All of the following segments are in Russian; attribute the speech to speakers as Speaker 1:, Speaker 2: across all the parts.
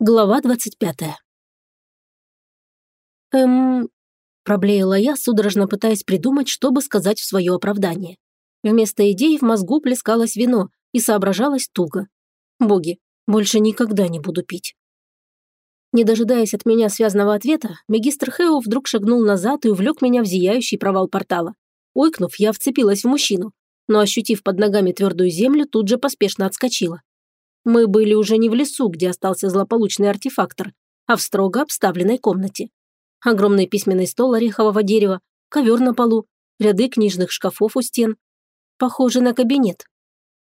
Speaker 1: Глава двадцать пятая. «Эм...» – проблеяла я, судорожно пытаясь придумать, что бы сказать в свое оправдание. Вместо идей в мозгу плескалось вино и соображалось туго. Боги, больше никогда не буду пить. Не дожидаясь от меня связанного ответа, магистр Хео вдруг шагнул назад и увлек меня в зияющий провал портала. Ойкнув, я вцепилась в мужчину, но, ощутив под ногами твердую землю, тут же поспешно отскочила. Мы были уже не в лесу, где остался злополучный артефактор, а в строго обставленной комнате. Огромный письменный стол орехового дерева, ковер на полу, ряды книжных шкафов у стен. Похоже на кабинет.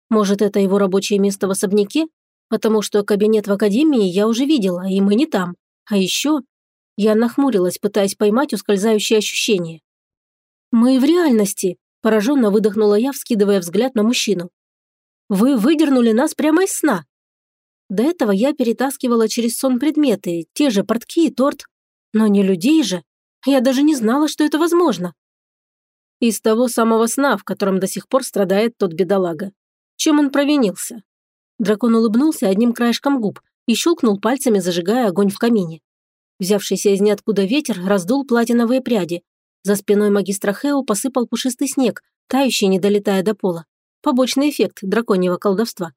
Speaker 1: Может, это его рабочее место в особняке? Потому что кабинет в академии я уже видела, и мы не там. А еще я нахмурилась, пытаясь поймать ускользающее ощущение. «Мы в реальности», – пораженно выдохнула я, вскидывая взгляд на мужчину. «Вы выдернули нас прямо из сна. До этого я перетаскивала через сон предметы, те же портки и торт. Но не людей же. Я даже не знала, что это возможно. Из того самого сна, в котором до сих пор страдает тот бедолага. Чем он провинился? Дракон улыбнулся одним краешком губ и щелкнул пальцами, зажигая огонь в камине. Взявшийся из ниоткуда ветер раздул платиновые пряди. За спиной магистра Хео посыпал пушистый снег, тающий, не долетая до пола. Побочный эффект драконьего колдовства.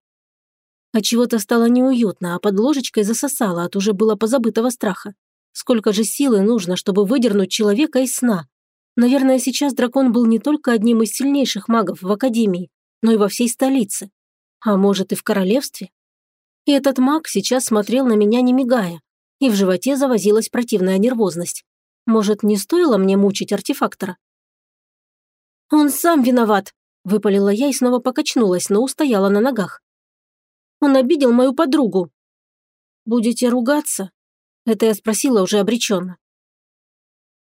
Speaker 1: А чего-то стало неуютно, а под ложечкой засосало от уже было позабытого страха. Сколько же силы нужно, чтобы выдернуть человека из сна? Наверное, сейчас дракон был не только одним из сильнейших магов в Академии, но и во всей столице. А может, и в королевстве? И этот маг сейчас смотрел на меня, не мигая, и в животе завозилась противная нервозность. Может, не стоило мне мучить артефактора? «Он сам виноват!» – выпалила я и снова покачнулась, но устояла на ногах. Он обидел мою подругу». «Будете ругаться?» Это я спросила уже обреченно.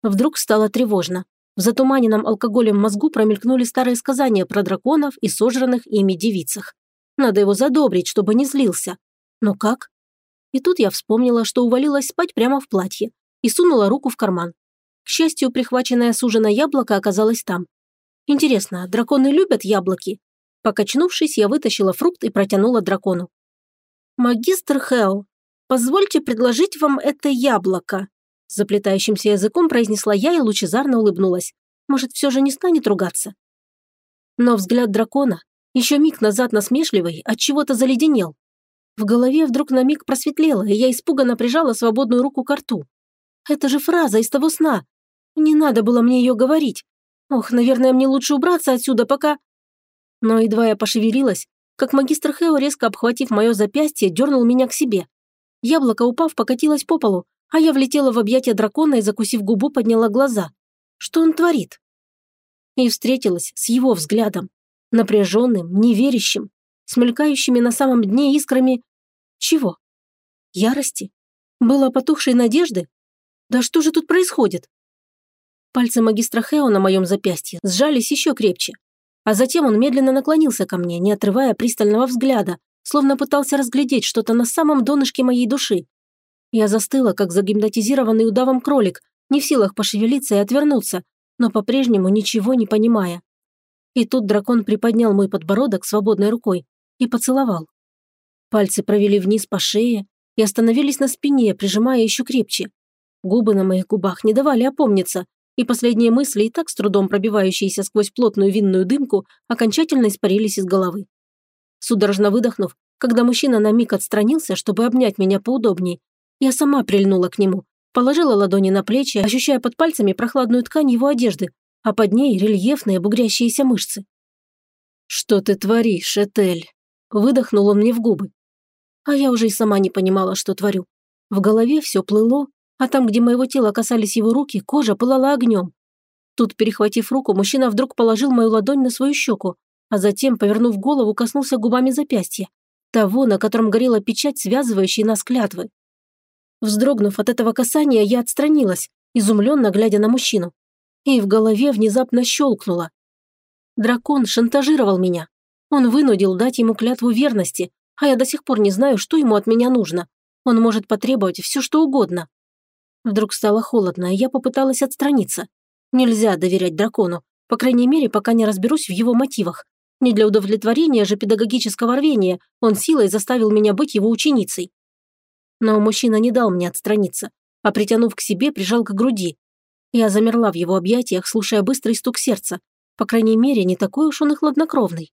Speaker 1: Вдруг стало тревожно. В затуманенном алкоголем мозгу промелькнули старые сказания про драконов и сожранных ими девицах. Надо его задобрить, чтобы не злился. Но как? И тут я вспомнила, что увалилась спать прямо в платье и сунула руку в карман. К счастью, прихваченное суженое яблоко оказалось там. Интересно, драконы любят яблоки? Покачнувшись, я вытащила фрукт и протянула дракону. «Магистр Хео, позвольте предложить вам это яблоко», заплетающимся языком произнесла я и лучезарно улыбнулась. Может, все же не станет ругаться? Но взгляд дракона, еще миг назад насмешливый, от чего-то заледенел. В голове вдруг на миг просветлело, и я испуганно прижала свободную руку к рту. Это же фраза из того сна. Не надо было мне ее говорить. Ох, наверное, мне лучше убраться отсюда, пока... Но едва я пошевелилась, как магистр Хео, резко обхватив мое запястье, дернул меня к себе. Яблоко, упав, покатилось по полу, а я влетела в объятия дракона и, закусив губу, подняла глаза. Что он творит? И встретилась с его взглядом. Напряженным, неверящим, смелькающими на самом дне искрами... Чего? Ярости? Было потухшей надежды? Да что же тут происходит? Пальцы магистра Хео на моем запястье сжались еще крепче, а затем он медленно наклонился ко мне, не отрывая пристального взгляда, словно пытался разглядеть что-то на самом донышке моей души. Я застыла, как загипнотизированный удавом кролик, не в силах пошевелиться и отвернуться, но по-прежнему ничего не понимая. И тут дракон приподнял мой подбородок свободной рукой и поцеловал. Пальцы провели вниз по шее и остановились на спине, прижимая еще крепче. Губы на моих губах не давали опомниться, и последние мысли, и так с трудом пробивающиеся сквозь плотную винную дымку, окончательно испарились из головы. Судорожно выдохнув, когда мужчина на миг отстранился, чтобы обнять меня поудобнее, я сама прильнула к нему, положила ладони на плечи, ощущая под пальцами прохладную ткань его одежды, а под ней рельефные бугрящиеся мышцы. «Что ты творишь, Этель?» Выдохнул он мне в губы. А я уже и сама не понимала, что творю. В голове все плыло, а там, где моего тела касались его руки, кожа пылала огнем. Тут, перехватив руку, мужчина вдруг положил мою ладонь на свою щеку, а затем, повернув голову, коснулся губами запястья, того, на котором горела печать, связывающая нас клятвы. Вздрогнув от этого касания, я отстранилась, изумленно глядя на мужчину. И в голове внезапно щелкнуло. Дракон шантажировал меня. Он вынудил дать ему клятву верности, а я до сих пор не знаю, что ему от меня нужно. Он может потребовать все, что угодно. Вдруг стало холодно, и я попыталась отстраниться. Нельзя доверять дракону, по крайней мере, пока не разберусь в его мотивах. Не для удовлетворения же педагогического рвения он силой заставил меня быть его ученицей. Но мужчина не дал мне отстраниться, а притянув к себе, прижал к груди. Я замерла в его объятиях, слушая быстрый стук сердца. По крайней мере, не такой уж он и хладнокровный.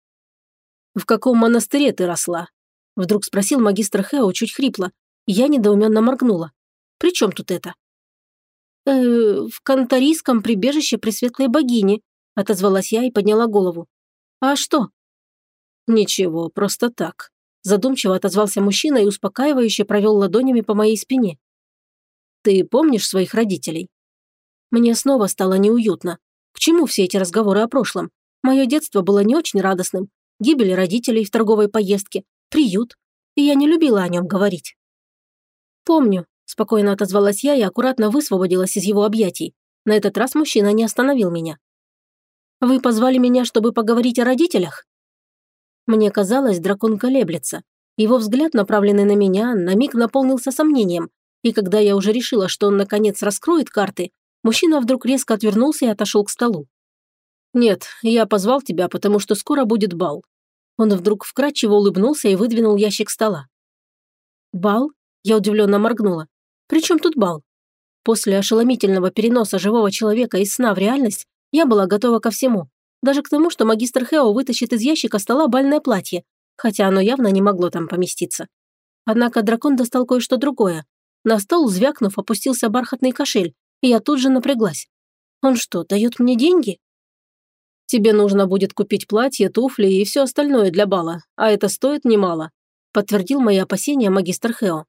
Speaker 1: «В каком монастыре ты росла?» Вдруг спросил магистр Хео чуть хрипло. Я недоуменно моргнула. «При чем тут это?» «Э, «В кантарийском прибежище Пресветлой Богини», отозвалась я и подняла голову. «А что?» «Ничего, просто так», задумчиво отозвался мужчина и успокаивающе провел ладонями по моей спине. «Ты помнишь своих родителей?» Мне снова стало неуютно. К чему все эти разговоры о прошлом? Мое детство было не очень радостным. Гибель родителей в торговой поездке, приют. И я не любила о нем говорить. «Помню», – спокойно отозвалась я и аккуратно высвободилась из его объятий. На этот раз мужчина не остановил меня. «Вы позвали меня, чтобы поговорить о родителях?» Мне казалось, дракон колеблется. Его взгляд, направленный на меня, на миг наполнился сомнением, и когда я уже решила, что он наконец раскроет карты, мужчина вдруг резко отвернулся и отошел к столу. «Нет, я позвал тебя, потому что скоро будет бал». Он вдруг вкрадчиво улыбнулся и выдвинул ящик стола. «Бал?» Я удивленно моргнула. «При чем тут бал?» После ошеломительного переноса живого человека из сна в реальность я была готова ко всему. Даже к тому, что магистр Хео вытащит из ящика стола бальное платье, хотя оно явно не могло там поместиться. Однако дракон достал кое-что другое. На стол, звякнув, опустился бархатный кошель, и я тут же напряглась. Он что, дает мне деньги? Тебе нужно будет купить платье, туфли и все остальное для бала, а это стоит немало», подтвердил мои опасения магистр Хео.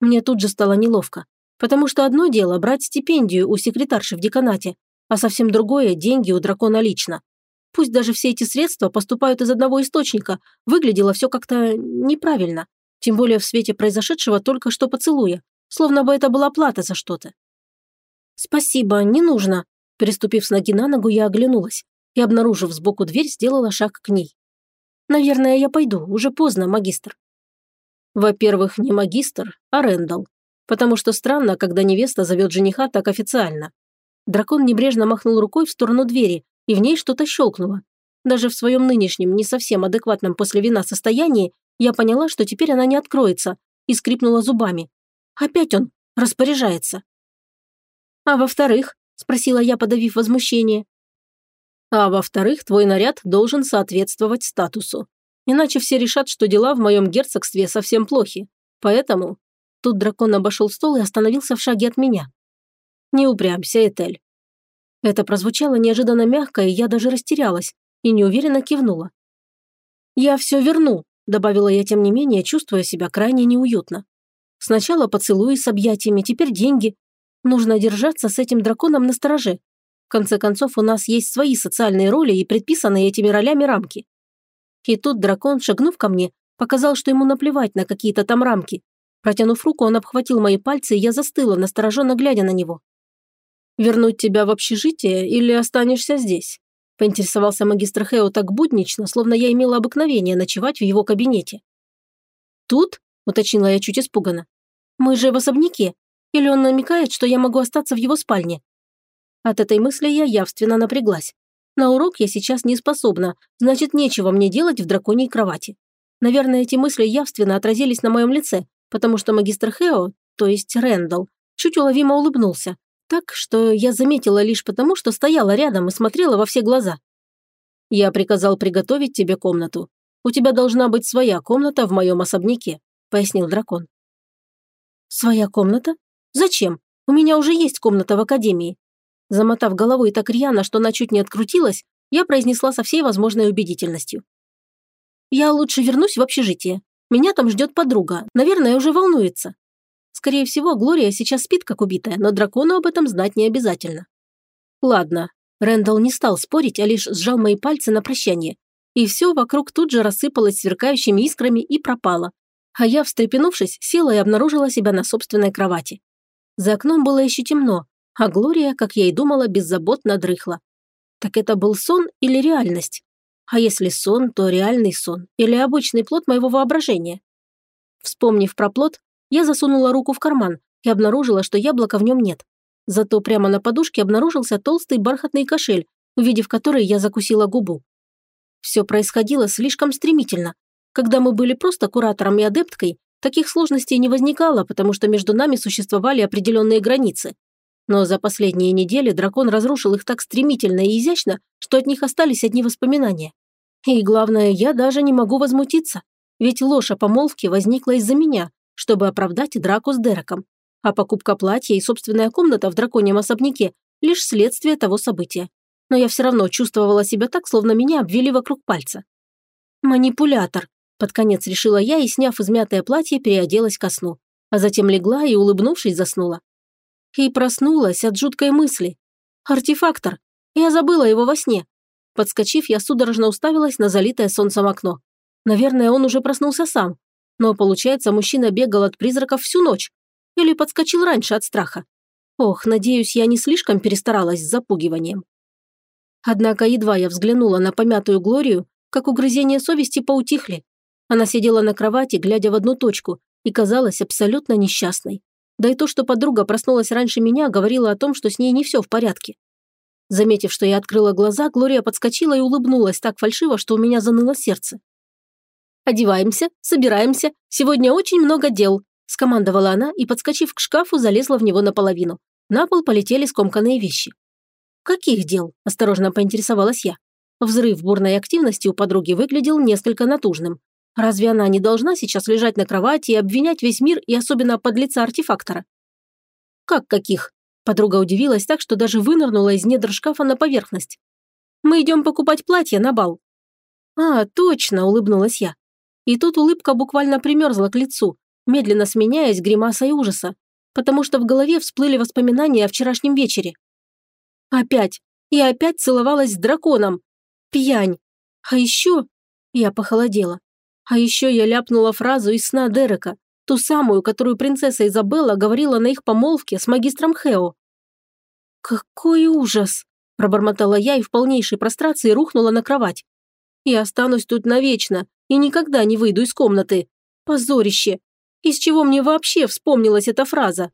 Speaker 1: Мне тут же стало неловко, потому что одно дело брать стипендию у секретарши в деканате, а совсем другое – деньги у дракона лично. Пусть даже все эти средства поступают из одного источника, выглядело все как-то неправильно, тем более в свете произошедшего только что поцелуя, словно бы это была плата за что-то. «Спасибо, не нужно», – переступив с ноги на ногу, я оглянулась и, обнаружив сбоку дверь, сделала шаг к ней. «Наверное, я пойду, уже поздно, магистр». Во-первых, не магистр, а Рэндалл. Потому что странно, когда невеста зовет жениха так официально. Дракон небрежно махнул рукой в сторону двери, и в ней что-то щелкнуло. Даже в своем нынешнем, не совсем адекватном после вина состоянии, я поняла, что теперь она не откроется, и скрипнула зубами. Опять он распоряжается. «А во-вторых?» – спросила я, подавив возмущение. А во-вторых, твой наряд должен соответствовать статусу. Иначе все решат, что дела в моем герцогстве совсем плохи. Поэтому...» Тут дракон обошел стол и остановился в шаге от меня. «Не упрямься, Этель». Это прозвучало неожиданно мягко, и я даже растерялась и неуверенно кивнула. «Я все верну», – добавила я тем не менее, чувствуя себя крайне неуютно. «Сначала поцелуи с объятиями, теперь деньги. Нужно держаться с этим драконом на стороже, в конце концов, у нас есть свои социальные роли и предписанные этими ролями рамки. И тут дракон, шагнув ко мне, показал, что ему наплевать на какие-то там рамки. Протянув руку, он обхватил мои пальцы, и я застыла, настороженно глядя на него. «Вернуть тебя в общежитие или останешься здесь?» поинтересовался магистр Хео так буднично, словно я имела обыкновение ночевать в его кабинете. «Тут?» – уточнила я чуть испуганно. «Мы же в особняке. Или он намекает, что я могу остаться в его спальне?» От этой мысли я явственно напряглась. На урок я сейчас не способна, значит, нечего мне делать в драконьей кровати. Наверное, эти мысли явственно отразились на моем лице, потому что магистр Хео, то есть Рэндалл, чуть уловимо улыбнулся, так, что я заметила лишь потому, что стояла рядом и смотрела во все глаза. «Я приказал приготовить тебе комнату. У тебя должна быть своя комната в моем особняке», – пояснил дракон. «Своя комната? Зачем? У меня уже есть комната в академии. Замотав головой так рьяно, что она чуть не открутилась, я произнесла со всей возможной убедительностью. «Я лучше вернусь в общежитие. Меня там ждет подруга. Наверное, уже волнуется». Скорее всего, Глория сейчас спит, как убитая, но дракону об этом знать не обязательно. «Ладно». Рэндалл не стал спорить, а лишь сжал мои пальцы на прощание. И все вокруг тут же рассыпалось сверкающими искрами и пропало. А я, встрепенувшись, села и обнаружила себя на собственной кровати. За окном было еще темно, а Глория, как я и думала, беззаботно дрыхла. Так это был сон или реальность? А если сон, то реальный сон или обычный плод моего воображения? Вспомнив про плод, я засунула руку в карман и обнаружила, что яблока в нем нет. Зато прямо на подушке обнаружился толстый бархатный кошель, увидев который я закусила губу. Все происходило слишком стремительно. Когда мы были просто куратором и адепткой, Таких сложностей не возникало, потому что между нами существовали определенные границы. Но за последние недели дракон разрушил их так стремительно и изящно, что от них остались одни воспоминания. И главное, я даже не могу возмутиться, ведь ложь о помолвке возникла из-за меня, чтобы оправдать драку с Дереком. А покупка платья и собственная комната в драконьем особняке – лишь следствие того события. Но я все равно чувствовала себя так, словно меня обвели вокруг пальца. «Манипулятор», – под конец решила я и, сняв измятое платье, переоделась ко сну. А затем легла и, улыбнувшись, заснула. И проснулась от жуткой мысли. «Артефактор! Я забыла его во сне!» Подскочив, я судорожно уставилась на залитое солнцем окно. Наверное, он уже проснулся сам. Но, получается, мужчина бегал от призраков всю ночь. Или подскочил раньше от страха. Ох, надеюсь, я не слишком перестаралась с запугиванием. Однако едва я взглянула на помятую Глорию, как угрызения совести поутихли. Она сидела на кровати, глядя в одну точку, и казалась абсолютно несчастной. Да и то, что подруга проснулась раньше меня, говорило о том, что с ней не все в порядке. Заметив, что я открыла глаза, Глория подскочила и улыбнулась так фальшиво, что у меня заныло сердце. «Одеваемся, собираемся. Сегодня очень много дел», – скомандовала она и, подскочив к шкафу, залезла в него наполовину. На пол полетели скомканные вещи. «Каких дел?» – осторожно поинтересовалась я. Взрыв бурной активности у подруги выглядел несколько натужным. Разве она не должна сейчас лежать на кровати и обвинять весь мир и особенно подлеца артефактора? Как каких? Подруга удивилась так, что даже вынырнула из недр шкафа на поверхность. Мы идем покупать платье на бал. А, точно, улыбнулась я. И тут улыбка буквально примерзла к лицу, медленно сменяясь гримасой ужаса, потому что в голове всплыли воспоминания о вчерашнем вечере. Опять. И опять целовалась с драконом. Пьянь. А еще... Я похолодела. А еще я ляпнула фразу из сна Дерека, ту самую, которую принцесса Изабелла говорила на их помолвке с магистром Хео. «Какой ужас!» – пробормотала я и в полнейшей прострации рухнула на кровать. «Я останусь тут навечно и никогда не выйду из комнаты. Позорище! Из чего мне вообще вспомнилась эта фраза?»